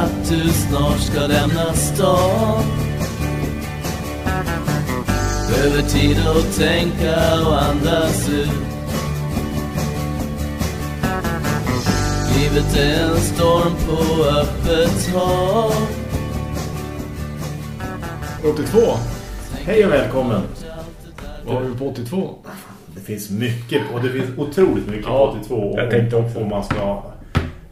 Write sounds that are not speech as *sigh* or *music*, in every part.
att du snart ska lämna stan Behöver tid att tänka och andas ut Livet är en storm på öppet hav 82. Hej och välkommen. Vad har vi på 82? Det finns mycket, och det finns otroligt mycket Ja, på 82. jag tänkte också. Om man ska...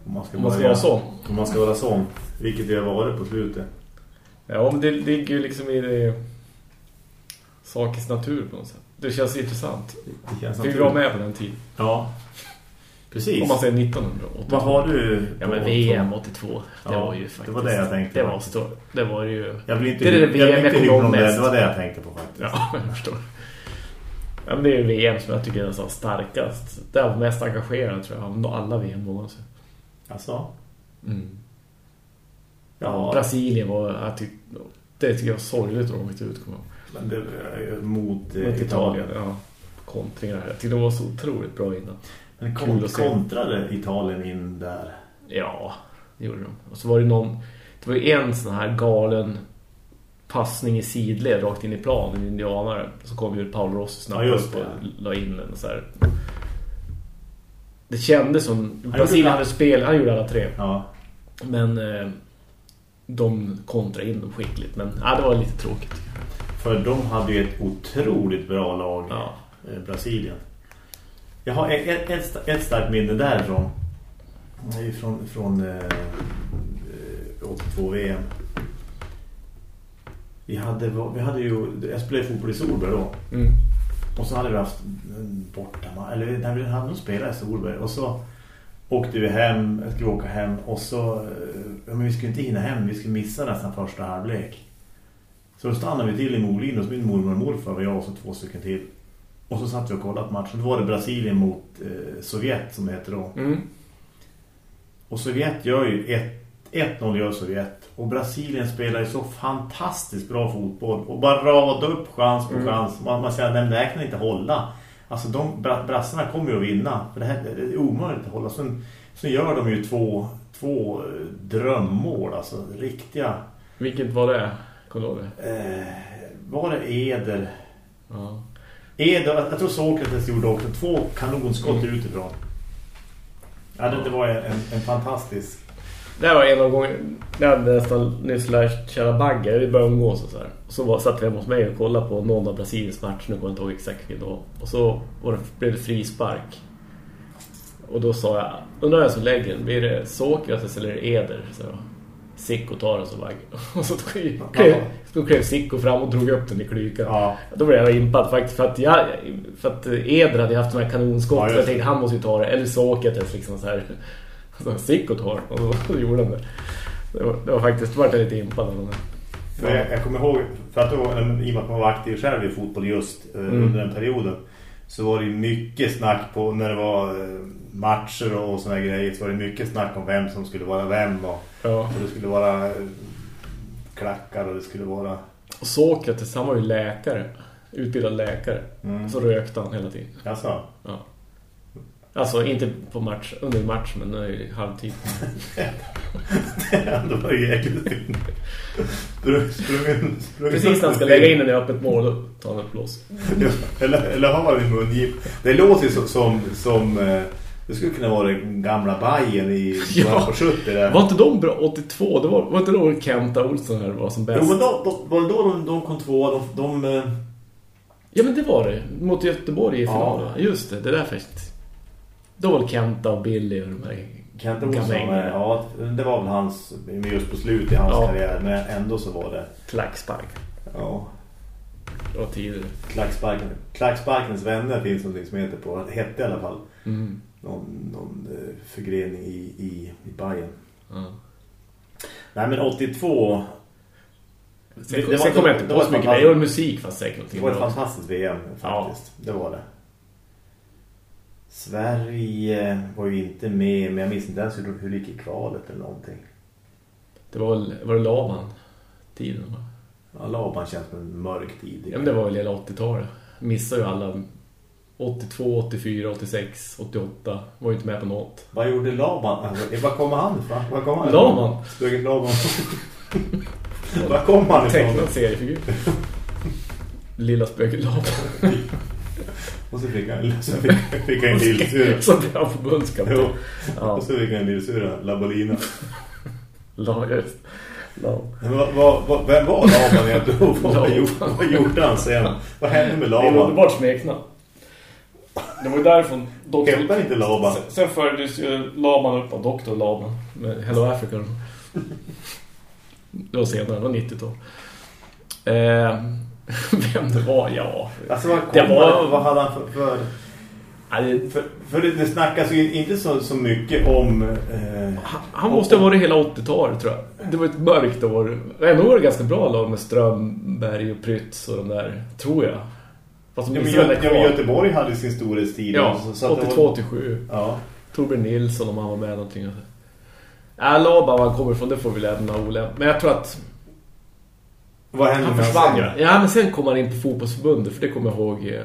Om man ska, Om man ska vara sån. Om man ska vara sån. Vilket det har varit på slutet. Ja, men det ligger ju liksom i det sakens natur på något sätt. Det känns intressant. Det känns Fick vi vara med på den tiden. Ja, precis. Om man säger 1982. Vad har du? Ja, men 82? VM 82. Det Ja, var ju det faktiskt... var det jag tänkte Det var, stort. det var ju... Jag vill inte, Det är det jag vill VM jag inte om det. Det var det jag tänkte på faktiskt. Ja, *laughs* jag förstår. Ja, men det är ju VM som jag tycker är nästan starkast. Det är mest engagerad tror jag av alla VM någonsin. Alltså? Mm. Ja, Brasilien var... Jag tyck, det tycker jag var sorgligt att de inte ut. kommer jag ihåg. men det är mot, eh, Mot Italien. Italien, ja. Kontringar. Jag tyckte de var så otroligt bra innan. Men Kul kont kontrade Italien in där. Ja, det gjorde de. Och så var det någon... Det var ju en sån här galen passning i sidled rakt in i plan, en indianare. Så kom ju Paolo Rossi snabbt Ja, upp och la in den så här. Det kändes som... Brasilien hade spel, han gjorde alla tre. Ja. Men eh, de kontrade in dem skickligt. Men ja, det var lite tråkigt. För de hade ju ett otroligt bra lag. Ja. eh, Brasilien. Jag har ett, ett, ett, sta- ett starkt minne därifrån. Från, från eh, eh, 82 VM. Vi hade, vi hade ju, jag spelade fotboll i Solberg då. Mm. Och så hade vi haft borta, eller när vi hade spelat i Solberg. Och så åkte vi hem, skulle åka hem. Och så, eh, men vi skulle inte hinna hem, vi skulle missa nästan första halvlek. Så då stannade vi till i Molin hos min mormor och morfar och jag och så två stycken till. Och så satt vi och kollat matchen. Då var det Brasilien mot eh, Sovjet som det heter då. Mm. Och Sovjet gör ju ett- 1-0 gör Sovjet. Och Brasilien spelar ju så fantastiskt bra fotboll. Och bara rada upp chans på Mm. chans. Man, man säger att det här kan inte hålla. Alltså de bra- brassarna kommer ju att vinna. För det här det är omöjligt att hålla. Sen, sen gör de ju två, två eh, drömmål. Alltså riktiga... Vilket var det? Kommer du det? Eh, var det Eder? Ja. Eder, jag tror Sokrates gjorde också två kanonskott Mm. utifrån. Ja, det, det var en, en fantastisk... Det var en gångerna jag hade nästan nyss lärt kära baggar. Vi började umgås och så här. Så var, satt vi hemma hos mig och kollade på någon av Brasiliens matcher. Nu kommer jag inte ihåg exakt vilken då. Och så var det, blev det frispark. Och då sa jag, undrar vem som lägger den? Blir det Sokrates eller Eder? Så Sicko tar den så bagg. *laughs* Och så klev, så klev Sicko fram och drog upp den i klykan. Ja. Då blev jag impad faktiskt för att, jag, för att Eder hade haft de här kanonskott. Ja, jag tänkte han måste ju ta det. Eller Sokrates liksom så här. Så Sicko tar den. Och då, gjorde han det. Det var, det var faktiskt, då var jag lite impad av. För jag, jag kommer ihåg, för att då, i och med att man var aktiv själv i fotboll just eh, Mm. under den perioden så var det mycket snack på när det var eh, matcher och såna grejer så var det mycket snack om vem som skulle vara vem och, Ja. och det skulle vara eh, klackar och det skulle vara Och Sokrates, han var ju läkare. Utbildad läkare. Mm. Så rökte han hela tiden. alltså, Ja. Alltså inte på match, under match men i halvtid. *laughs* det var ju jäkligt synd. Precis när han ska lägga in den i öppet mål tar han ett blås. Ja, eller, eller har man en mungip. Det låter som, som, som eh, det skulle kunna vara den gamla Bajen i *laughs* Ja. på 70 där. Var inte de bra 82? Det var, var inte då Kenta Olsson här var som bäst? Jo, men då, då, var det då de, de kom två, de, de eh, Ja men det var det. Mot Göteborg i Ja. finalen. Just det, det där faktiskt. Då var det Kenta och Billy och de här Kent Olsson, eh, ja, det var väl hans, just på slut i hans Ja. karriär, men ändå så var det, klackspark. ja, var tidigare. klacksparken. Klacksparkens vänner finns någonting som heter på, hette i alla fall, Mm. någon, någon eh, förgrening i, i, i Bayern. Ja. Nej, men 82, Sen, Det- det var- sen kommer jag inte på så mycket. Det var musik fast säkert det var ett fantastiskt VM faktiskt, det var det. Sverige var ju inte med, men jag minns inte ens hur, det gick i kvalet eller någonting. Det var väl, var det Laban tiden va? Ja, Laban känns som en mörk tid. Ja men det var väl hela 80-talet. Missade ju alla 82, 84, 86, 88. Var ju inte med på något. Vad gjorde Laban? Alltså, var kommer han ifrån? Var kommer han Laban? Spöket Laban. Var kommer han ifrån? *laughs* Tecknad seriefigur. *laughs* Lilla spöket Laban. *laughs* Och så fick han, *laughs* så fick, fick han en lillsyrra. Så blev han förbundskapten. Ja, Och så fick han en lillsyrra, Labolina. *laughs* La, just. La. Men vad, vad, vad, vem var Laban egentligen? Vad, Laban. gjorde, vad gjorde han sen? Vad hände med Det är Laban? underbart smeknamn. Det var ju därifrån doktor... Han inte Laban? Sen, sen följdes ju Laban upp av Dr. Laban med Hello Africa. Det var senare, det var 90-tal. Eh, *laughs* vem det var, ja. Alltså vad, Det var- vad hade han för... för För, för det, snackas ju inte så, så mycket om... Eh, Han- Han måste ha varit hela 80-talet tror jag. Det var ett mörkt år. Ändå var det ganska bra lag med Strömberg och Prytz och de där, tror jag. Fast ja, men, Gö- ja, Göteborg hade sin storhetstid. Ja, så- så att det var- 82-87. Ja. Torbjörn Nilsson om han var med någonting. Ja, Laban var han kommer ifrån, det får vi lämna Ole. Men jag tror att Vad hände han med försvann. sen? Ja. men sen kom han in på fotbollsförbundet. För det kommer jag ihåg. eh,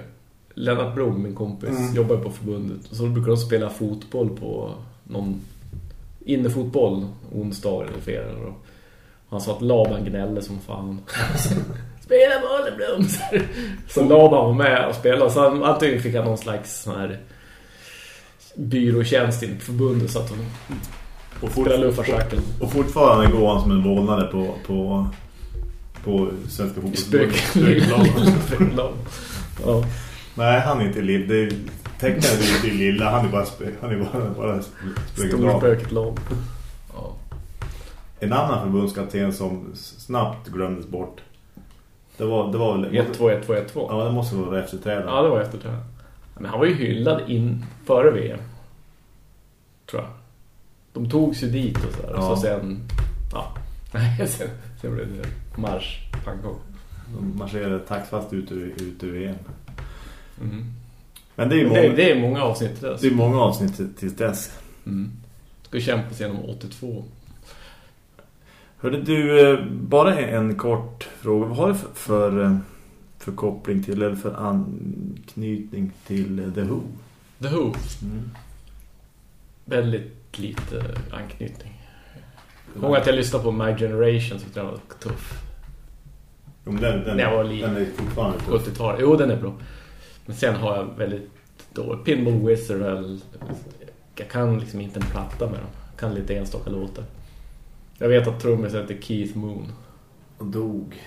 Lennart Blom, min kompis, Mm. jobbar på förbundet. Och så brukar de spela fotboll på någon innefotboll onsdagar eller fredagar. Och han sa att Laban gnällde som fan. *laughs* Spela bollen Blom! Så Laban var med och spelade. Så han, antingen fick han någon slags sån här byråtjänst in på förbundet så att han Och, fort, spelade luffarschacken. och fortfarande går han som en vålnade på, på, på Svenska fotbollsförbundet. Spök. Spöklagen. *laughs* Ja. Nej, han är inte lill. Det är är inte lilla. Han är bara. Han är bara, bara lag. Ja. En annan förbundskapten som snabbt glömdes bort. Det var, det var väl... 1-2, 1-2, 1-2. Ja, det måste vara efterträdare. Ja, det var efter det. Men han var ju hyllad in före VM. Tror jag. De togs ju dit och så där. Ja. Och så sen... Ja. Nej, *laughs* sen, sen blev det marsch. Pannkaka. De marscherade taktfast ut ur, ut ur VM. Mm. Men det är många, det, det är många avsnitt till det dess. är många avsnitt till, till dess. Mm. Ska kämpa sig genom 82. Hörde du, eh, bara en kort fråga. Vad har du för, för, eh, för koppling till, eller för anknytning till eh, The Who? The Who. Mm. Väldigt lite anknytning. Jag ihåg att jag lyssnade på My Generation så den var tuff. Jo, men den, den, jag var den är fortfarande tuff. 70-talet. Jo, den är bra. Men sen har jag väldigt då Pinball Wizard väl, jag kan liksom inte en platta med dem. Jag kan lite enstaka låtar. Jag vet att trummisen heter Keith Moon Och dog.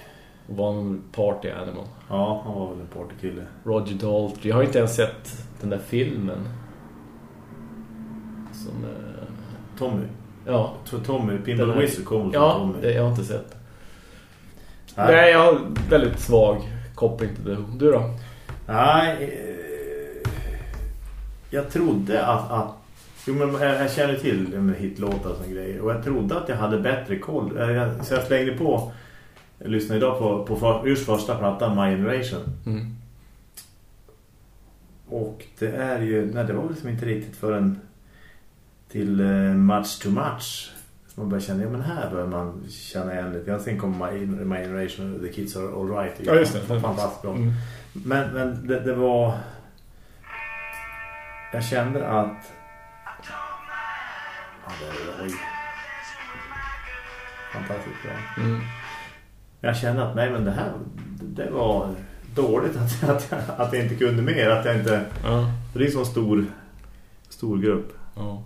och var en party animal. Ja, han var väl en partykille. Roger Daltrey. Jag har inte ens sett den där filmen. Som, eh, Tommy. Ja, To- Tommy, Pinball här- Wizard kom från ja Tommy. det, jag har inte sett. Nej. Nej, jag har väldigt svag koppling till det. Du då? Nej, eh, jag trodde att, att jo, men jag, jag känner till med hitlåtar och såna grejer och jag trodde att jag hade bättre koll. Jag, så jag slängde på jag lyssnade idag på, på för, just första plattan My Generation Mm. och det är ju, nej det var väl liksom inte riktigt förrän till eh, Much to Much som man börjar känna, ja men här börjar man känna igen lite. Ja, sen kommer My, My Generation och The Kids Are All Right. Ja, just det. Fantastiskt bra. Mm. Men, men det, det var... Jag kände att... Ja, det, oj. Fantastiskt bra. Mm. Jag kände att nej men det här det var dåligt att, att, jag, att jag inte kunde mer. Att jag inte... Ja. Det är en sån stor, stor grupp. Ja.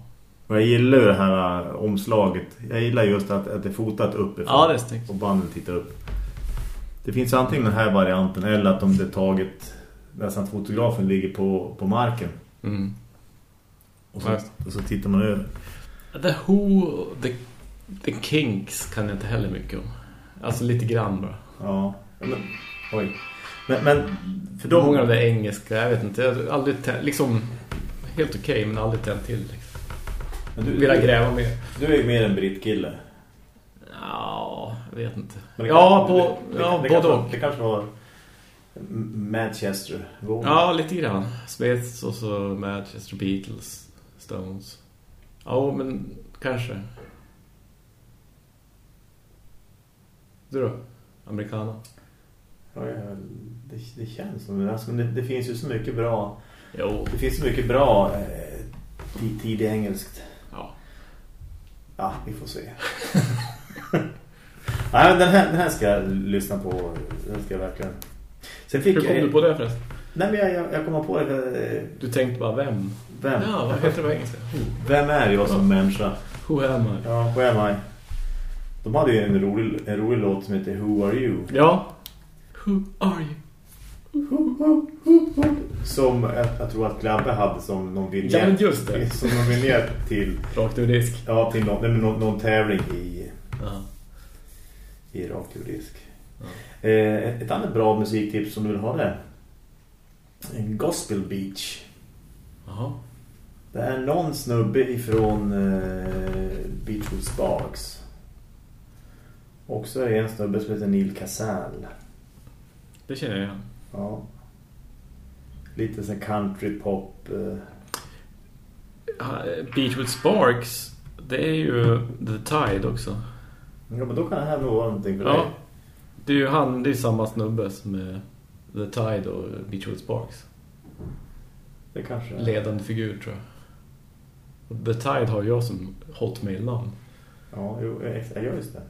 Och jag gillar ju det här äh, omslaget. Jag gillar just att, att det är fotat uppifrån. Ja, det är snyggt. Och banden tittar upp. Det finns antingen den här varianten eller att de det tagit nästan fotografen ligger på, på marken. Mm. Och så, och så tittar man över. The Who, The, the Kinks kan jag inte heller mycket om. Alltså lite grann bara. Ja. Men, oj. Men, men för De... Många av det engelska, jag vet inte. Jag har aldrig liksom helt okej men aldrig tänt till. Liksom. Men du, du, gräva mer? du är ju mer en brittkille. Ja, jag vet inte. Men det Ja, kan- på, det, ja, det, både kanske, och. det kanske var Manchester. Ja, lite grann. Smiths och så Manchester Beatles, Stones. Ja, men kanske. Du då? Americana? Ja, det, det känns som det, alltså, det. Det finns ju så mycket bra Jo. Det finns så mycket bra eh, tid, tidig engelskt. Ja. Vi får se. *laughs* Nej, den här, den här ska jag lyssna på. Den ska jag verkligen... Sen fick Hur kom jag, du på det förresten? Nej, men jag, jag, jag kommer på det. eh, Du tänkte bara vem? Vem? Ja, vad heter det på engelska? Who, Vem är jag som människa? Who am I? Ja, who am I? De hade ju en rolig, en rolig låt som heter Who Are You? Ja. Who are you? Som jag, jag tror att Glabbe hade som någon vignett. Ja, men just det. Som någon vignett till, Rakt ur disk. ja, till någon, nej, någon, någon tävling i, Ja. i rakt ur disk. Eh, ett annat bra musiktips som du vill ha det. En Gospel Beach. Jaha. Det är någon snubbe ifrån eh, Beachwood Sparks. Och så är det en snubbe som heter Neil Casal. Det känner jag. Ja. Lite sån country pop. Eh. Ja, Beachwood Sparks, det är ju The Tide också. Ja, men då kan det här nog vara någonting för dig. Ja. Det är ju han, det är samma snubbe som är The Tide och Beachwood Sparks. Det kanske är. Ledande figur tror jag. The Tide har jag som hotmail-namn. Ja, jo, ex- ja, just det.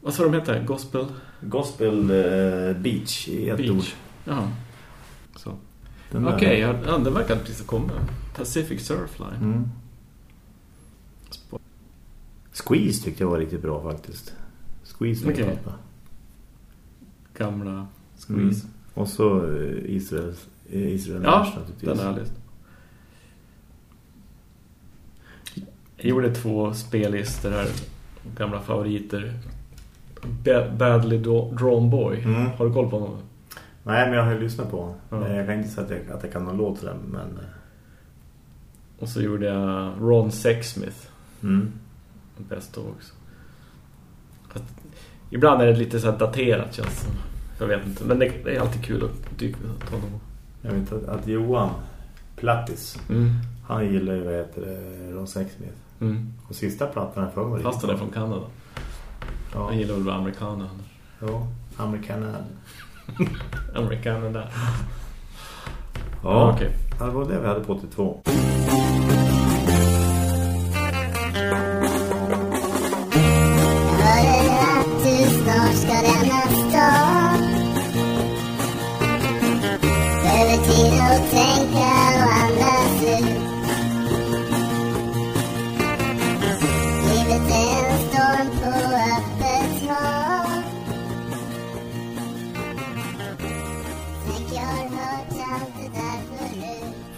Vad sa de heter? Gospel? Gospel eh, Beach i ett ord. Beach. Jaha. Okej, där. ja, ja, den verkar precis komma. Pacific Surfline. Mm. Squeeze tyckte jag var riktigt bra faktiskt. Squeeze Okej. okay. Gamla Squeeze. Mm. Och så eh, Israel, eh, Israel Ja, Nash naturligtvis. den har jag läst. Jag gjorde två spellistor här. Gamla favoriter. Ba- Badly Dra- Drawn Boy. Mm. Har du koll på honom? Nej, men jag har ju lyssnat på. Men Jag kan inte säga att jag, att jag kan någon låt till den, men... eh, Och så gjorde jag Ron Sexsmith. Mm. Bäst av också. Fast, ibland är det lite så daterat känns som. Jag vet inte. Men det, det är alltid kul att dyka ta honom. Jag vet att, att Johan Plattis, Mm. han gillar ju vad heter det, Ron Sexsmith. Mm. Och sista plattan är mig. Fast han är från Kanada. Ja, Han gillar väl amerikaner. ja amerikaner. Amerikaner där. Ja, okej. Ja, det var det vi hade på 82.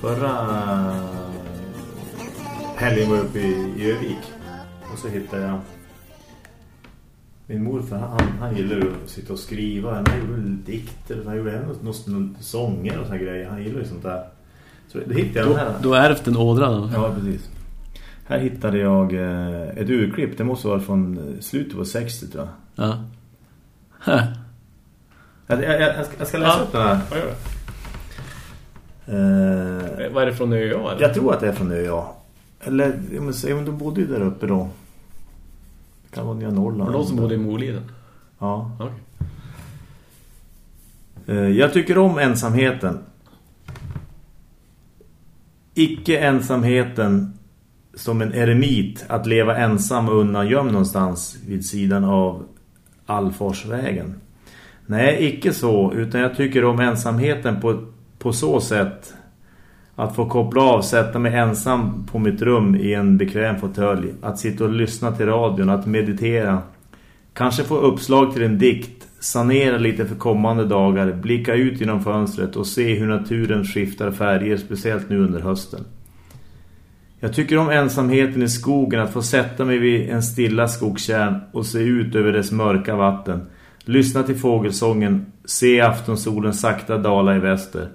Förra helgen var jag uppe i, i Övik. Och så hittade jag min morfar, han, han gillar att sitta och skriva. Han gjorde dikter, han gjorde även något, något sånger och såna grejer. Han gillar ju sånt där. Så då hittade jag den här. Har ärvt en ådra. Ja, precis. Här hittade jag eh, ett urklipp. Det måste vara från eh, slutet på 60 tror jag. Ja. *laughs* Jag, jag, jag, ska, jag ska läsa Ja. upp den här. Vad gör Eh? Vad är det från ÖA? Eller? jag tror att det är från ÖA. Eller, jag måste säga, de bodde ju där uppe då. Det kan vara Nya Norrland. Var de som bodde i Moliden? Ja. Okej. Eh, Jag tycker om ensamheten. Icke ensamheten som en eremit att leva ensam och undangömd någonstans vid sidan av Allforsvägen. Nej, icke så, utan jag tycker om ensamheten på, på så sätt att få koppla av, sätta mig ensam på mitt rum i en bekväm fåtölj, att sitta och lyssna till radion, att meditera, kanske få uppslag till en dikt, sanera lite för kommande dagar, blicka ut genom fönstret och se hur naturen skiftar färger, speciellt nu under hösten. Jag tycker om ensamheten i skogen, att få sätta mig vid en stilla skogskärn och se ut över dess mörka vatten, lyssna till fågelsången, se aftonsolen sakta dala i väster.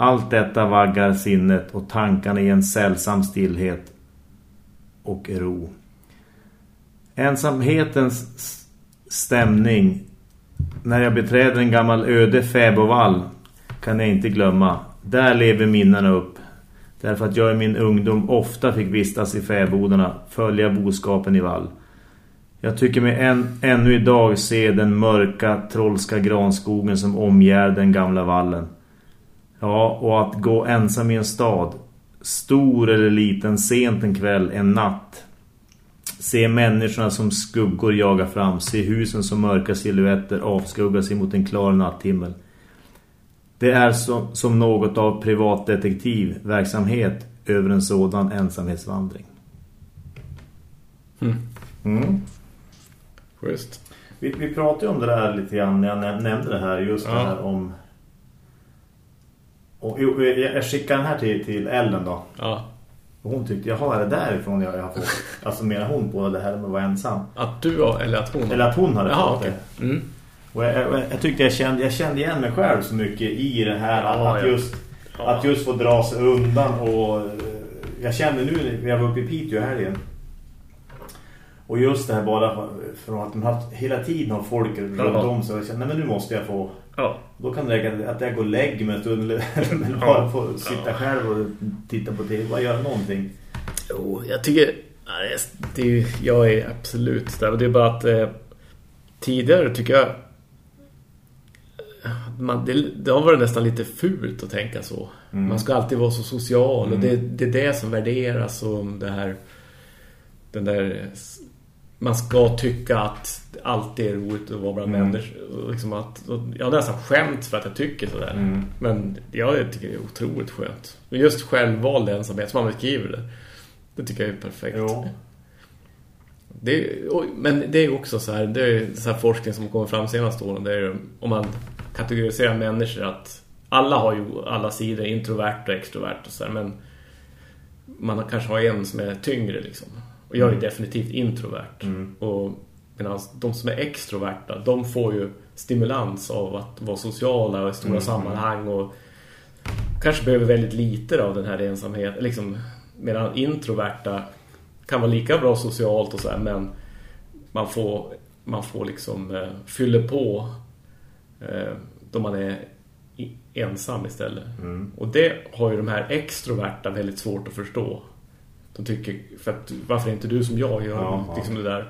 Allt detta vaggar sinnet och tankarna i en sällsam stillhet och ro. Ensamhetens stämning när jag beträder en gammal öde fäbovall kan jag inte glömma. Där lever minnena upp. Därför att jag i min ungdom ofta fick vistas i fäbodarna, följa boskapen i vall. Jag tycker mig än, ännu idag se den mörka, trollska granskogen som omgär den gamla vallen. Ja, och att gå ensam i en stad. Stor eller liten, sent en kväll, en natt. Se människorna som skuggor jaga fram. Se husen som mörka silhuetter avskugga sig mot en klar natthimmel. Det är som, som något av privatdetektivverksamhet över en sådan ensamhetsvandring. Mm. Mm. Vi, vi pratade ju om det där lite grann när jag näm- nämnde det här, just Ja. det här om... Och, jag, skickar den här till, till Ellen då. Ja. Och hon tyckte, jaha, är det därifrån jag, jag har fått? *laughs* Alltså menar hon på det här med att vara ensam? Att du har, eller att hon Eller att hon hade Jaha, fått okej. det. Mm. Och jag, jag, jag tyckte jag kände, jag kände igen mig själv så mycket i det här att, Ja, att, just, Ja. att just få dra sig undan och eh, jag kände nu när jag var uppe i Piteå här igen och just det här bara från att de haft, hela tiden har folk runt om så jag kände, nej men nu måste jag få Ja. Då kan det räcka att jag går och lägger mig en stund eller, *laughs* bara få sitta själv och titta på tv och göra någonting. Jo, jag tycker det är, jag är absolut där. Det är bara att eh, tidigare tycker jag man, det, det har varit nästan lite fult att tänka så. Mm. Man ska alltid vara så social och Mm. det, det är det som värderas och det här den där man ska tycka att alltid är roligt att vara bland Mm. människor. Liksom att, jag har nästan skämt för att jag tycker sådär. Mm. Men jag tycker det är otroligt skönt. Och just självvald ensamhet som man beskriver det. Det tycker jag är perfekt. Jo. Det men det är också så här, det är så här forskning som kommer fram senaste åren. Det är om man kategoriserar människor att alla har ju alla sidor, introvert och extrovert och så här, men man kanske har en som är tyngre liksom. Och jag är Mm. definitivt introvert. Mm. Och medan de som är extroverta, de får ju stimulans av att vara sociala och i stora Mm. sammanhang och kanske behöver väldigt lite av den här ensamheten. Liksom, medan introverta kan vara lika bra socialt och så här, men man får, man får liksom eh, fylla på eh, då man är ensam istället. Mm. Och det har ju de här extroverta väldigt svårt att förstå. De tycker, för att, varför är inte du som jag gör Ja, ja. liksom det där.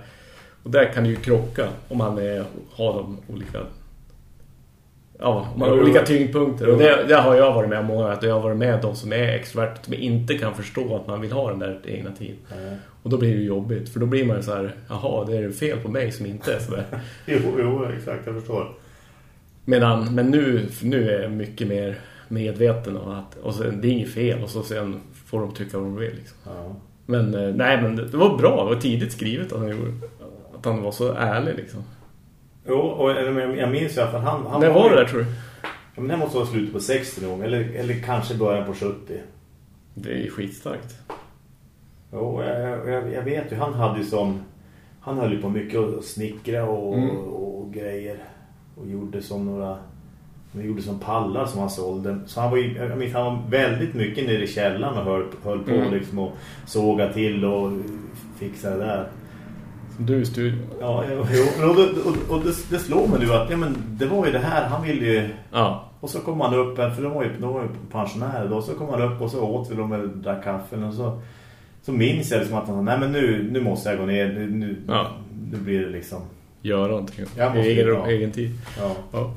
Och där kan det ju krocka om man är, har de olika ja, man har olika tyngdpunkter. Och det, det har jag varit med om många att jag har varit med de som är extroverta som inte kan förstå att man vill ha den där egna tiden. Nej. Och då blir det jobbigt. För då blir man ju så här, jaha, det är fel på mig som inte är sådär. *laughs* Jo, jo, exakt, jag förstår. Medan, men nu, nu är jag mycket mer medveten om att och sen, det är inget fel och så sen får de tycka vad de vill. Liksom. Ja. Men eh, nej, men det, det var bra. Det var tidigt skrivet att han, gjorde, att han var så ärlig. Liksom. Jo, och jag jag minns ju att han... han När var det där tror du? Ja, men det måste vara slutet på 60 någon gång, eller, eller kanske början på 70. Det är ju skitstarkt. Jo, jag, jag, jag vet ju, han hade ju som... Han höll ju på mycket att snickra och, Mm. och grejer. Och gjorde som några... Han gjorde som pallar som han sålde. Så han var ju, jag minns, han var väldigt mycket nere i källaren och höll, höll på Mm. liksom och såga till och fixa det där. Som du i studion. Ja, jo, och, det, och, och det, det slår mig nu att ja, men det var ju det här, han ville ju... Ja, Och så kom han upp, för de var ju, de var ju pensionärer då, så kom han upp och så åt vi dem och drack kaffen och så, så minns jag liksom att han sa, nej men nu, nu måste jag gå ner, nu, nu, Ja. nu blir det liksom, göra någonting. Jag måste egen, egen tid. ja. Ja.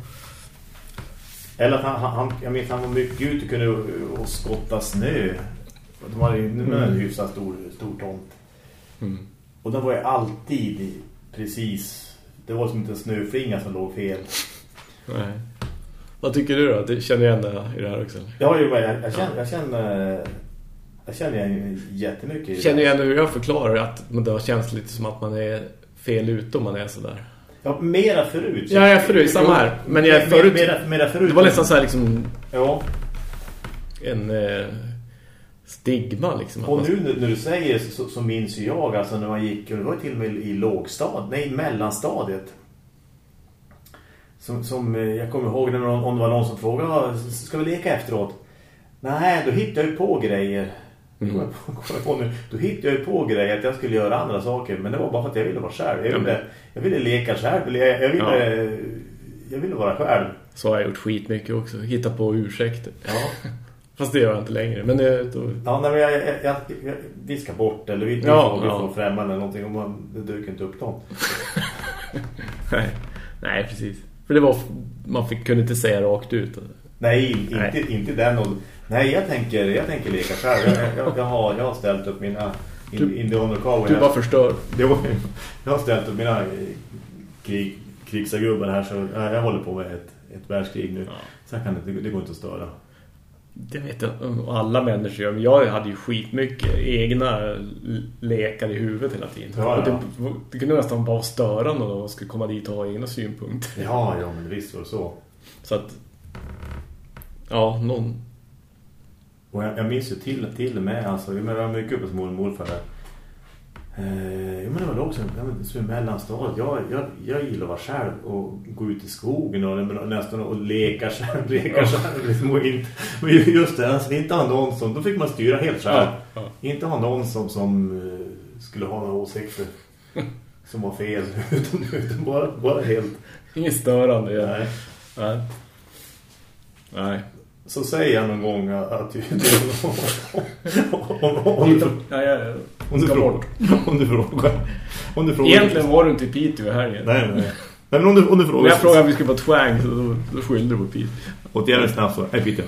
Eller att han, han, jag minns han var mycket ute och kunde och skotta snö. De hade ju nu en Mm. hyfsat stor, stor tomt. Mm. Och den var ju alltid precis, det var som inte en snöflinga som låg fel. Nej. Vad tycker du då? Du känner igen det i det här också? Ja, jo, jag, jag känner, jag känner, jag känner igen jättemycket. Känner igen hur jag förklarar att det har känts lite som att man är fel ute om man är sådär. Ja, mera förut. Ja, jag förut, samma här. Men jag förut- Mera, mera förut. Det var nästan så här liksom Ja, en eh, stigma liksom. och nu när- när du säger så, så minns jag alltså när man gick, och det var till och med i lågstad, nej mellanstadiet. Som, som eh, jag kommer ihåg när någon, om det var någon som frågade, "Ah, ska vi leka efteråt? Nej, då hittade jag ju på grejer. Mm. På-. Då hittade jag ju på grejer att jag skulle göra andra saker. Men det var bara för att jag ville vara själv. Jag Ja, ville, jag ville leka själv. Jag, jag, ville, jag ville vara själv. Så har jag gjort skitmycket också. Hitta på ursäkter. Ja. *laughs* Fast det gör jag inte längre. Men det, då, Ja, nej, men jag, jag, jag, jag viskar bort eller vi, Ja, vi ja. får främmande eller någonting och man, det dyker inte upp dem. *laughs* nej. nej, precis. För det var, man fick, kunde inte säga rakt ut. Nej, inte, Nej. inte den. Och, nej, jag tänker, jag tänker leka själv. Jag, jag, jag, har, jag har ställt upp mina in, in the honor cowboy. Du bara förstör. Jag har ställt upp mina eh, krig, krigsagubbar här så ja, jag håller på med ett, ett världskrig nu. Ja. Så kan inte, det går inte att störa. Det vet jag om alla människor gör. Men jag hade ju skitmycket egna lekar i huvudet hela tiden. Ja, Och ja. Det, det kunde nästan vara störande då och skulle komma dit och ha egna synpunkter. Ja, ja, men visst var det så. Så att... Ja, någon... Och jag, jag minns ju till, till och med, alltså, jag var mycket uppe hos mormor morfar där. Eh, jag menar väl också, ja, men, som i mellanstadiet, jag, jag, jag gillar att vara själv och gå ut i skogen och, och nästan och leka själv, *laughs* leka själv liksom, och inte, och just det, alltså inte ha någon som, då fick man styra helt själv. Ja, ja. Inte ha någon som, som eh, skulle ha några åsikter *laughs* som var fel, *laughs* utan, utan bara, bara helt, Inget störande. Ja. nej. Nej. Nej. Så säger jag någon gång att, om, du, jag... ska frågar, om du frågar om du frågar Egentligen var du inte i Piteå här igen. nej, nej. nej men om du, om du frågar jag frågade om vi skulle på twang så då, då skyllde du på Piteå. och jävligt snabbt så, nej Peter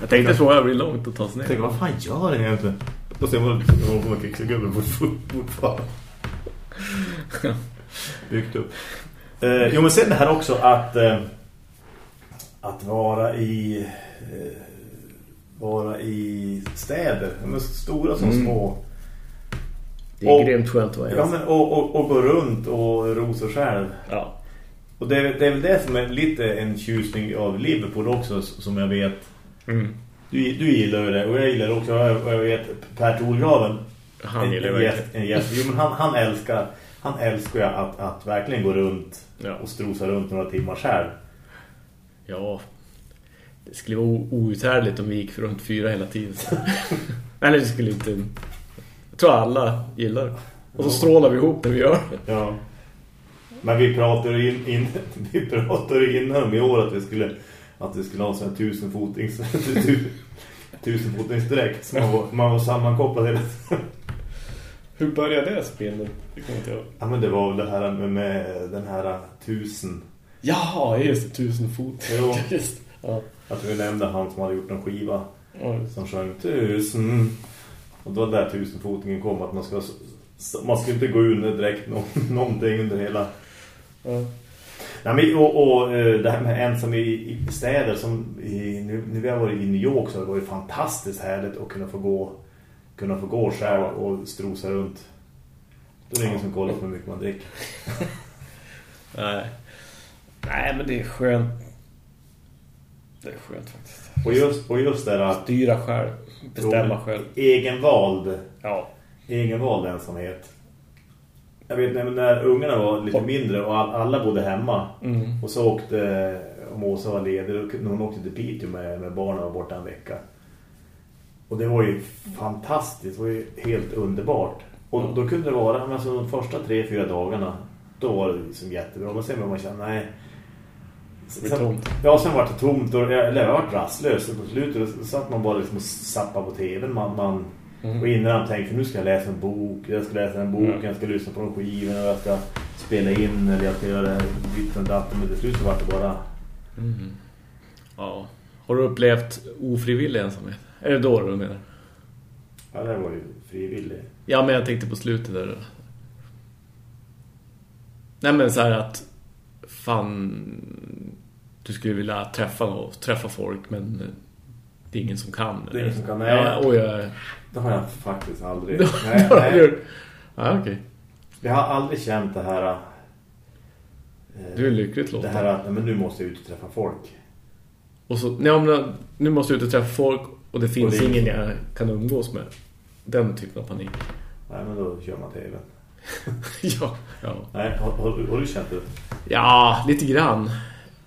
Jag tänkte fråga det blir långt att ta sig jag ner. tänker, vad fan gör det egentligen då ser man att man krigsgubben fortfarande *laughs* byggt upp eh, jo men sen det här också att eh, att vara i eh, vara i städer men stora som Mm. små Det är Och- grymt skönt att vara ja, ensam. men, och, och, och gå runt och ro sig själv Ja. och det, är- det är väl det som är lite en tjusning av Liverpool också som jag vet Mm. du, du gillar ju det och jag gillar det också jag, jag vet Per Thorgraven Han en, gillar en, gäst, en gäst. Jo, men han, han älskar han älskar ju att, att verkligen gå runt Ja. och strosa runt några timmar själv. Ja. Det skulle vara outhärdligt om vi gick runt fyra hela tiden. *laughs* Eller det skulle inte... Jag tror alla gillar. Och så strålar vi ihop när vi gör det. Ja. Men vi pratade in, in, *laughs* vi pratade innan i år att vi skulle att vi skulle ha en sån här tusenfotings *laughs* tusenfotingsdräkt så man var, man var sammankopplad hela tiden. Hur började det spelet? Det kommer inte jag Ja men det var väl det här med, med den här tusen Jaha, just det. Tusen fot. Jo. *laughs* Just. Ja. att vi nämnde han som hade gjort en skiva Ja. som sjöng tusen och då där tusenfotingen kom att man ska man ska inte gå under direkt nå, *laughs* någonting under hela Ja. Nej, men, och, och eh, det här med ensam i, i städer som i, nu, nu vi har varit i New York så var det fantastiskt härligt att kunna få gå kunna få gå själv och strosa runt. Då är det ingen som kollar på hur mycket man dricker. *laughs* Nej. Nej, men det är skönt. Det är skönt faktiskt. Och just, och just det där Styra själv. Bestämma själv. egenvald Ja. egenvald ensamhet. Jag vet när, när ungarna var lite mindre och all, alla bodde hemma Mm. och så åkte om Åsa var ledig och hon åkte till Piteå med, med barnen och borta en vecka. Och det var ju fantastiskt, det var ju helt underbart. Och då kunde det vara, alltså de första tre, fyra dagarna, då var det liksom jättebra. Men sen var man känna, nej. Det blir tomt. Ja, sen var det tomt och jag, eller jag var rastlös. På slutet så satt man bara liksom och sappade på tvn. Man, man, Mm. Och innan jag tänkte, nu ska jag läsa en bok, jag ska läsa en bok, Mm. jag ska lyssna på skiva och jag ska spela in eller jag ska göra ditt och datum. Men till slut så var det bara... Mm. Ja. Har du upplevt ofrivillig ensamhet? Är det då du menar? Ja, det var ju frivillig. Ja, men jag tänkte på slutet där. Nej, men så här att fan du skulle vilja träffa träffa folk men det är ingen som kan. Det är ingen som kan, nej. Ja, och jag... Det har jag faktiskt aldrig. *laughs* Det nej, nej. Ja, okej. Jag har aldrig känt det här... eh, Du är lyckligt låten. Det här att men nu måste jag ut och träffa folk. Och så, nej, men nu måste jag ut och träffa folk och det finns det är- ingen jag kan umgås med. Den typen av panik. Nej, men då kör man tvn. *laughs* ja, ja. Nej, har, har, har du känt det? Ja, lite grann.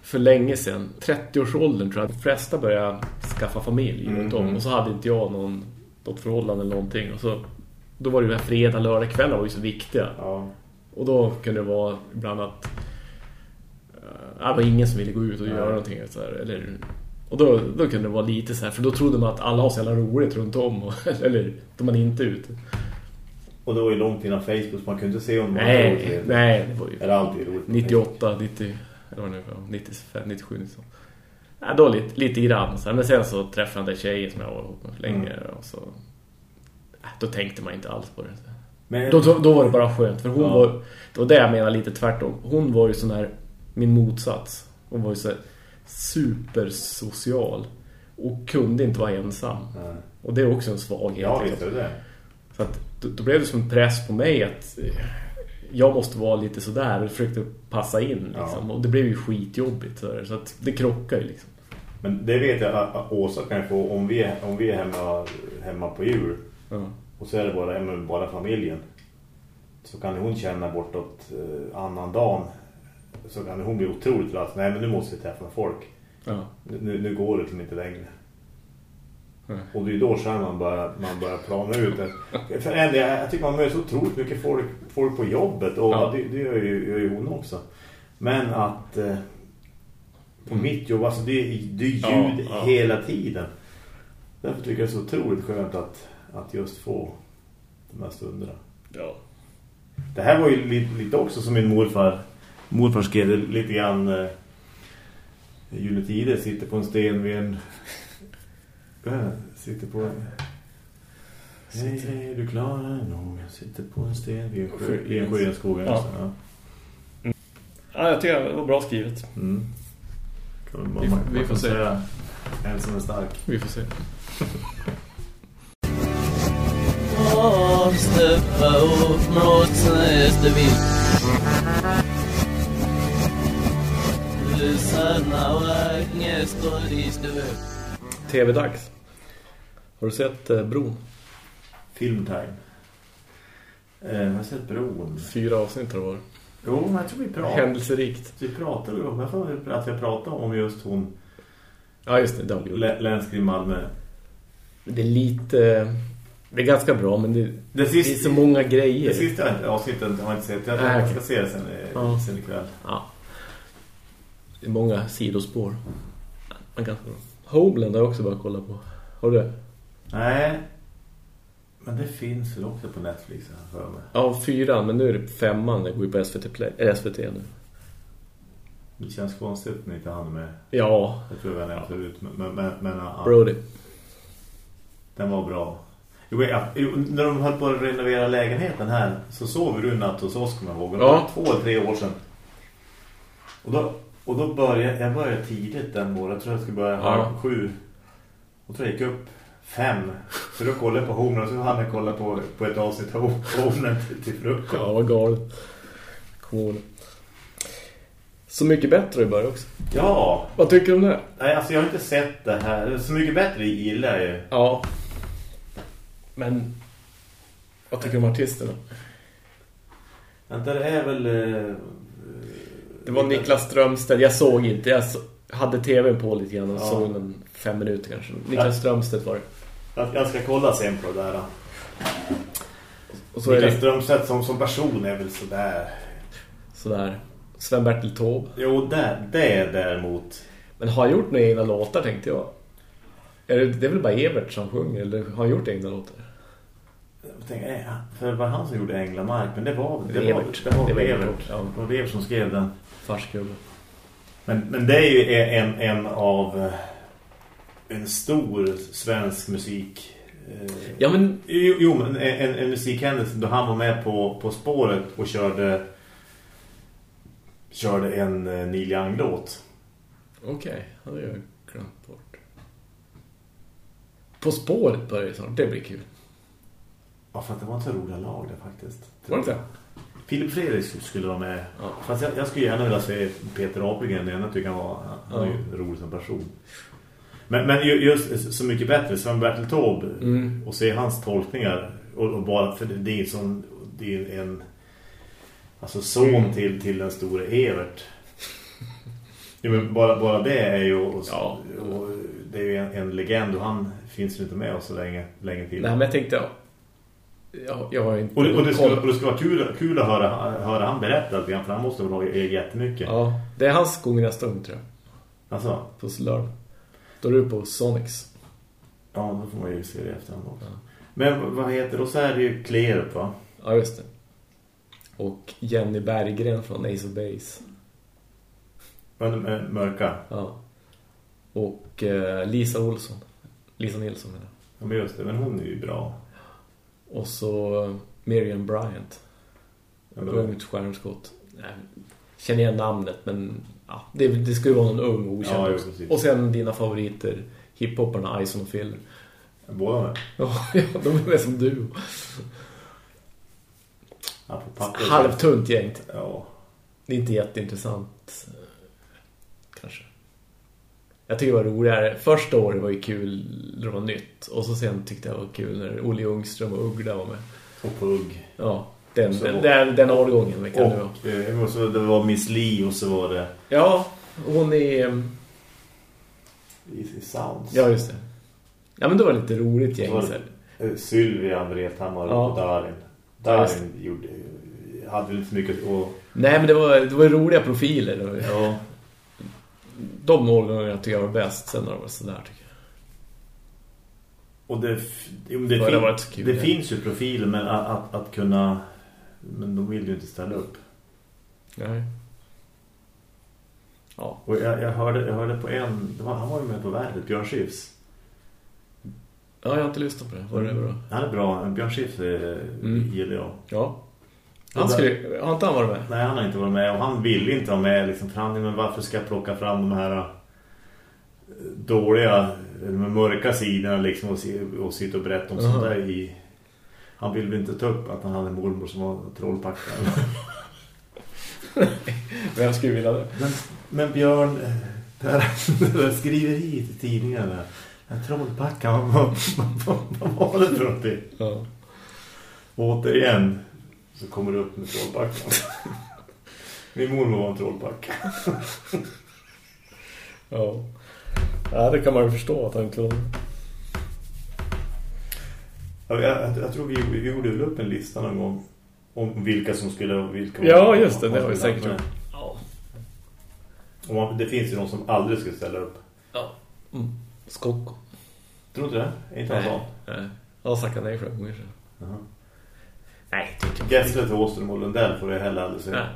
För länge sedan. 30-årsåldern tror jag de flesta började skaffa familj Mm, runt om. Och så hade inte jag någon, något förhållande eller någonting. Och så, då var det ju här fredag, lördag kvällar var ju så viktiga. Ja. Och då kunde det vara ibland att äh, det var ingen som ville gå ut och Nej. göra någonting. Så här, eller, och då, då kunde det vara lite så här, för då trodde man att alla har så jävla roligt runt om. Och, *laughs* eller då man inte är ute. Och det var ju långt innan Facebook så man kunde inte se om man Nej, roligt. nej, det var ju Eller alltid roligt. 98, 90, Eller vad det nu var, 95, 97, 97. Ja, då lite, grann. Men sen så träffade jag den tjejen som jag var ihop med för länge. Och så, då tänkte man inte alls på det. Men, Då, då, då var det bara skönt. För hon Ja. var, det var det jag menar lite tvärtom. Hon var ju sån här, min motsats. Hon var ju så här supersocial. Och kunde inte vara ensam. Nej. Och det är också en svaghet. Ja, liksom. visst är det. Så att, då, då blev det som en press på mig att jag måste vara lite sådär och försökte passa in liksom. Ja. Och det blev ju skitjobbigt så, så att det krockar ju liksom. Men det vet jag att Åsa kan få om vi är, om vi är hemma, hemma på jul. Ja. Och så är det bara, bara familjen. Så kan hon känna bortåt eh, annan dagen. Så kan hon bli otroligt glad. Nej men nu måste vi träffa folk. Ja. Nu, nu går det liksom inte längre. Nej. Och det är då sen man börjar, man börjar plana ut det. För en, jag, jag tycker man möter så otroligt mycket folk, folk på jobbet. Och Ja. det, det gör, ju, gör ju hon också. Men att eh, på Mm. mitt jobb, alltså det, det är ljud Ja, ja. hela tiden. Därför tycker jag det är så otroligt skönt att, att just få de här stunderna. Ja. Det här var ju lite, lite också som min morfar morfar skrev lite grann eh, Juletide sitter på en sten vid en sitter på en Hej, hej, du klar nog? Jag sitter på en sten vid en sjö, vid en sjö i en skog. Ja. Ja. ja, jag tycker det var bra skrivet. Mm. Man, Vi- man, vi man får se. säga En som är stark. Vi får se. Steppa upp mot nästa vill Lyssna och i stuv TV-dags. Har du sett eh, Bron? Filmtime. Eh, jag har sett bron. Fyra avsnitt har det varit. Jo, men jag tror vi pratar. Händelserikt. Vi pratade om, jag får att jag pratade om just hon Ja, just det. Lä- Länskrim Malmö. Det är lite... Det är ganska bra, men det, Det det är sista, så många grejer. det sista avsnittet har jag inte sett. Jag, Nej, jag ska se det sen, Ja. sen ikväll. Ja. Det är många sidospår. Men ganska bra. Homeland har jag också bara kollat på. Har du det? Nej, men det finns väl också på Netflix här för mig. Ja, fyran, men nu är det femman. Det går ju på SVT, Play, äh, SVT nu. Det känns konstigt när inte han är med. Ja, Jag tror jag nämnt förut. Men, men, men, men ja, Brody. den var bra. Jo, ja, när de höll på att renovera lägenheten här så sov vi natt hos oss, kommer jag ihåg. Ja. två eller tre år sedan. Och då, och då började jag började tidigt den morgonen. Jag tror jag skulle börja Ja. halv sju. Och tror jag gick upp fem. För då kollade jag på Homen och så hann jag kolla på, på ett avsnitt av Homen till, till frukost. Ja, vad galet. Cool. Så mycket bättre i början också. Ja, Vad tycker du om det? nej, alltså jag har inte sett det här. Så mycket bättre gillar jag ju. Ja. Men... Vad tycker du om artisterna? Vänta, det är väl... eh, Det var Niklas Strömstedt. Jag såg inte. Jag så- hade tvn på lite grann och Ja. såg en fem minuter kanske. Niklas Ja. Strömstedt var det. Jag, jag ska kolla sen på det där. Och så Niklas det Strömstedt som, som person är väl sådär. sådär. Sven-Bertil Taube. Jo, det, det är däremot... Men har gjort några egna låtar tänkte jag? Är det, det är väl bara Evert som sjunger? Eller har han gjort egna låtar? Jag tänker, för det var han som gjorde Änglamark, men det var det Evert. Var, det var Det var Evert. Evert, ja. Det var Evert som skrev den. Farskubbe. Men, men det är ju en, en av eh, en stor svensk musik. eh, Ja men... Jo, jo men en, en, musikhändelse då han var med på, på spåret och körde körde en eh, Neil Young-låt. Okej, det har jag glömt bort. På spåret börjar det snart. Det blir kul. Ja, för att det var inte roliga lag där faktiskt. Var det inte? Filip Fredrik skulle vara med. Ja. Fast jag, jag skulle gärna vilja se Peter Apelgren. Jag tycker han var han är Ja. ju rolig som person. Men, men ju- just så mycket bättre Sven-Bertil Taube Mm. och se hans tolkningar och, och bara för det, är sån det är en alltså son Mm. till, till den stora Evert. Ja, men bara, bara det är ju och, Ja. och det är ju en, en legend och han finns ju inte med oss så länge, länge till. Nej men jag tänkte... Jag, jag har inte... Och, och, det skulle, och det skulle vara kul, kul att höra, höra han berätta lite grann, för han måste väl ha jättemycket. Ja, det är hans gång nästa gång tror jag. Alltså, På lördag. Då är du på Sonics. ja, då får man ju se det efterhand också. Ja. Men vad heter då så är det ju Klerup va? Ja, just det. Och Jenny Berggren från Ace of Base. Men, eh, mörka. Ja. Och eh, Lisa Olsson. Lisa Nilsson menar. Ja, men just det. Men hon är ju bra. Och så eh, Miriam Bryant. Ja, men- mitt stjärnskott. Nej, Känner igen namnet, men ja, det, det ska ju vara någon ung och okänd Ja, också. Och sen dina favoriter, hiphopparna Ison och Filler. Båda med. *laughs* Ja, de är med som du. Ja, på. Halvtunt gäng. Ja. Det är inte jätteintressant. eh, Kanske. Jag tycker det var roligare. Första året var ju kul när det var nytt. Och så sen tyckte jag det var kul när Olle Ljungström och Uggla var med. Och pugg. Ja, den, Så- den, den, den årgången. Vilka det var. Och, eh, och så det var Miss Li och så var det Ja, hon är... ehm, Easy Sounds. Ja, just det. Ja, men det var lite roligt gäng. Var det- så här. Eh, Sylvia, Ja. och Darin. Ja, Darin gjorde, hade så mycket att... Nej, men det var, det var roliga profiler. Och Ja. De årgångarna tycker jag var bäst. Sen har det varit sådär, tycker jag. Och det, det, Ja, det fin- det ja. finns ju profiler men att, att, att kunna... Men de vill ju inte ställa upp. Nej. Ja. Och jag, jag, hörde, jag hörde på en... Det var, han var ju med på värdet, Björn Skifs. ja, jag har inte lyssnat på det. Var det bra? Han är bra. Björn eh, Mm. gillar jag. Ja. Han skulle, har inte han varit med? Nej, han har inte varit med. Och han vill inte vara med. Liksom, för han, men varför ska jag plocka fram de här eh, dåliga, de mörka sidorna liksom, och, och sitta och berätta om Aha. sånt där i... Han vill väl inte ta upp att han hade en mormor som var trollpackad. *laughs* Vem skulle vilja det? men, men Björn, *laughs* där skriveriet i tidningarna. Den trollpackan, vad, vad, vad, vad var det för någonting? Ja. Återigen så kommer det upp med trollpackan. *laughs* Min mormor var en trollpacka. Ja. Ja, det kan man ju förstå att han Ja, Jag, jag, jag tror vi, vi gjorde väl upp en lista någon gång om vilka som skulle och vilka Ja, just det. Det har vi säkert gjort. Ja. Och man, det finns ju de som aldrig skulle ställa upp. Ja. Mm. Skocko. Tror du det? Är inte han sån? Nej. Jag har sagt nej gånger sedan. Jaha. Nej, det tycker jag Gessle, Thåström och Lundell får jag heller aldrig se. Nej.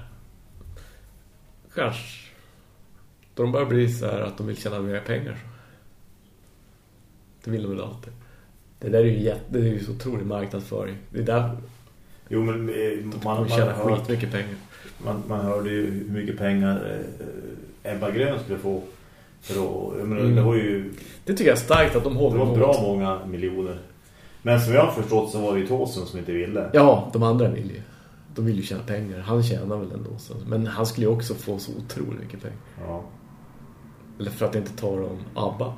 Kanske. Då de börjar bli så här att de vill tjäna mer pengar. Det vill de väl alltid. Det där är ju, jätte, det är ju så otrolig marknadsföring. Det är där Jo, men eh, man, man, tjäna hör, skitmycket pengar. man, man hörde ju hur mycket pengar eh, Ebba Grön skulle få. För jag menar, Mm. Det var ju Det tycker jag är starkt att de det håller var emot. bra många miljoner. Men som jag har förstått så var det ju Thåström som inte ville. Ja, de andra vill ju. De vill ju tjäna pengar. Han tjänar väl ändå. Så. Men han skulle ju också få så otroligt mycket pengar. Ja. Eller för att inte tala om ABBA.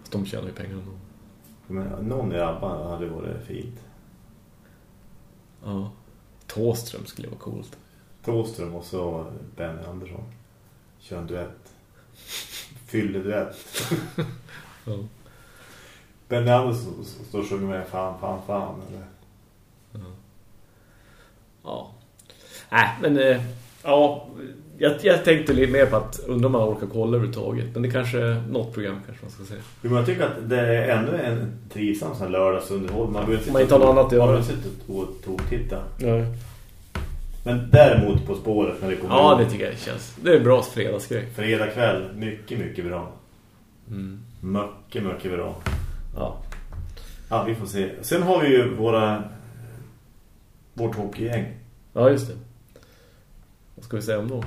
Fast de tjänar ju pengar ändå. Men någon i ABBA hade varit fint. Ja. Tåström skulle vara coolt. Thåström och så Benny Andersson. Kör en duett. Fylleduett. *laughs* Ja. Benny Andersson står och sjunger med fan, fan, fan. Eller? Ja. Nej, men eh, ja, jag, jag tänkte lite mer på att undra om man orkar kolla överhuvudtaget. Men det kanske något program kanske man ska. Jo, men jag tycker att det är ändå en trivsam sån lördagsunderhåll. Man behöver inte har något annat att göra. Man behöver sitta och tog-titta. Ja, Men däremot På spåret när det kommer ja ut det tycker jag känns. Det är en bra fredagsgrej. fredag kväll. Mycket, mycket bra. Mm. Mycket, mycket bra. Ja. Ja, vi får se. Sen har vi ju våra vårt hockeygäng. ja, just det. Vad ska vi säga om dem?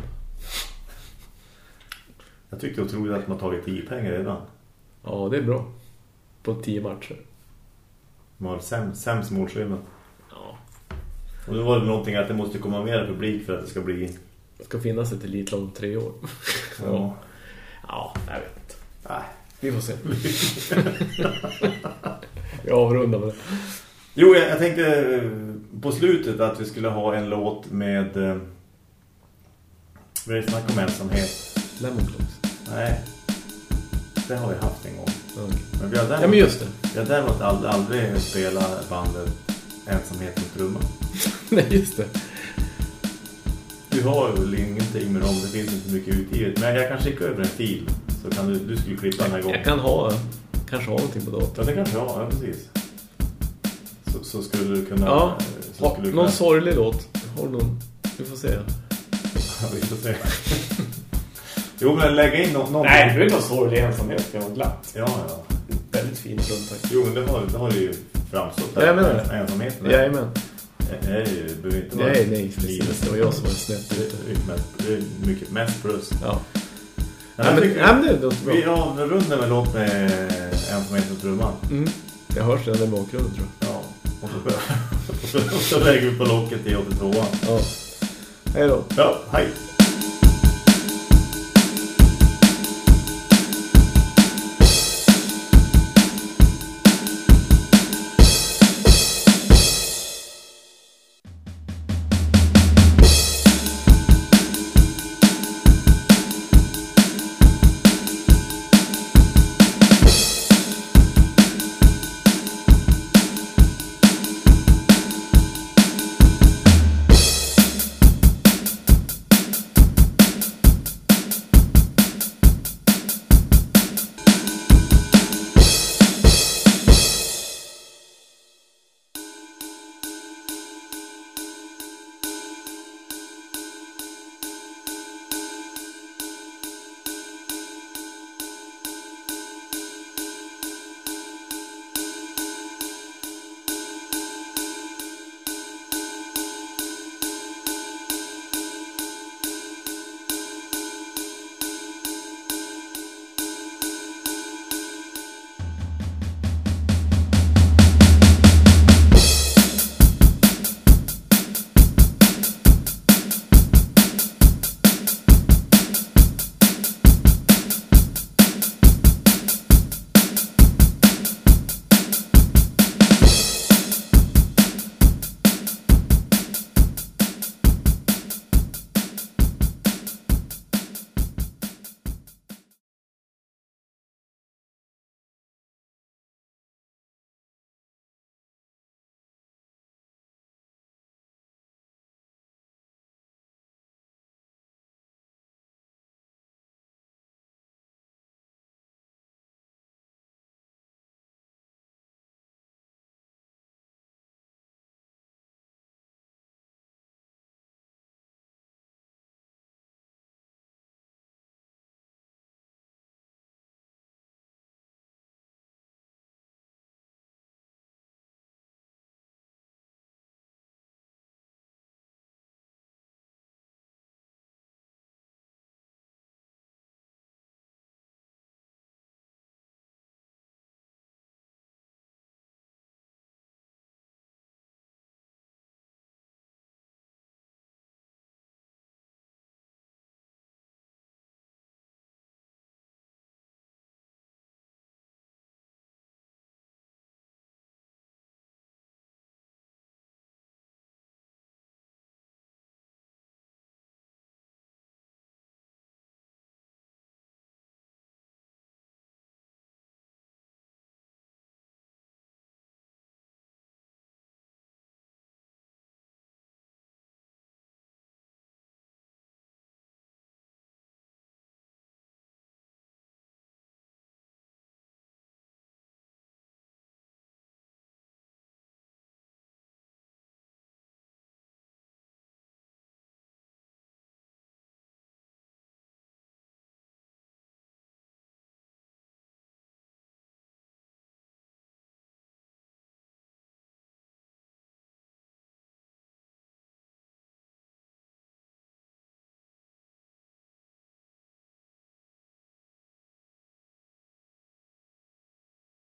Jag tyckte det var otroligt att man tagit 10 pengar redan. Ja, det är bra. På tio matcher. Man har sämst, sämst målskillnad. Ja. Och nu var det någonting att det måste komma mer publik för att det ska bli... Det ska finnas ett elitlag om tre år. Ja. Ja, jag vet inte. Nej. Vi får se. *laughs* Vi avrundar med det. Jo, jag, jag tänkte eh, på slutet att vi skulle ha en låt med... Eh, vad är det snack om ensamhet? Lemon Clocks. Nej. Det har vi haft en gång. Okay. Men vi har däremot, Ja, men just det. vi har däremot aldrig, aldrig spelat bandet Ensamhet med trumma. *laughs* Nej, just det. Du har väl ingenting med dem, det finns inte mycket utgivet. Men jag kan skicka över en fil så kan du, du skulle klippa den här gången. Jag kan ha, kanske ha någonting på datorn. Ja, det kanske jag har, ja, precis. Så, så skulle du kunna... Ja, ha, du någon kunna, sorglig låt. Har du någon? Vi får se. *laughs* Ja, vi får se. *laughs* Jo, men lägga in nå- någonting. Nej, det behöver inte vara svår det är ensamhet. Det kan vara glatt. Ja, ja. Väldigt fin rundtakt. Jo, men det har, det har ju framstått. Ja, jag menar det. Ensamheten. Det är ju, det behöver inte vara... Nej, nej, precis. Det var jag som var snett Det ute. är är mycket mest plus. Ja. Men Nej, men, tycker- nej, men det. Vi avrundar med låt med ensamheten och trumman. Mm. Jag hörs redan i bakgrunden tror jag. Ja. Och så, *laughs* och så, och så lägger vi på locket i 82an. Ja. Hej då. Ja, hej.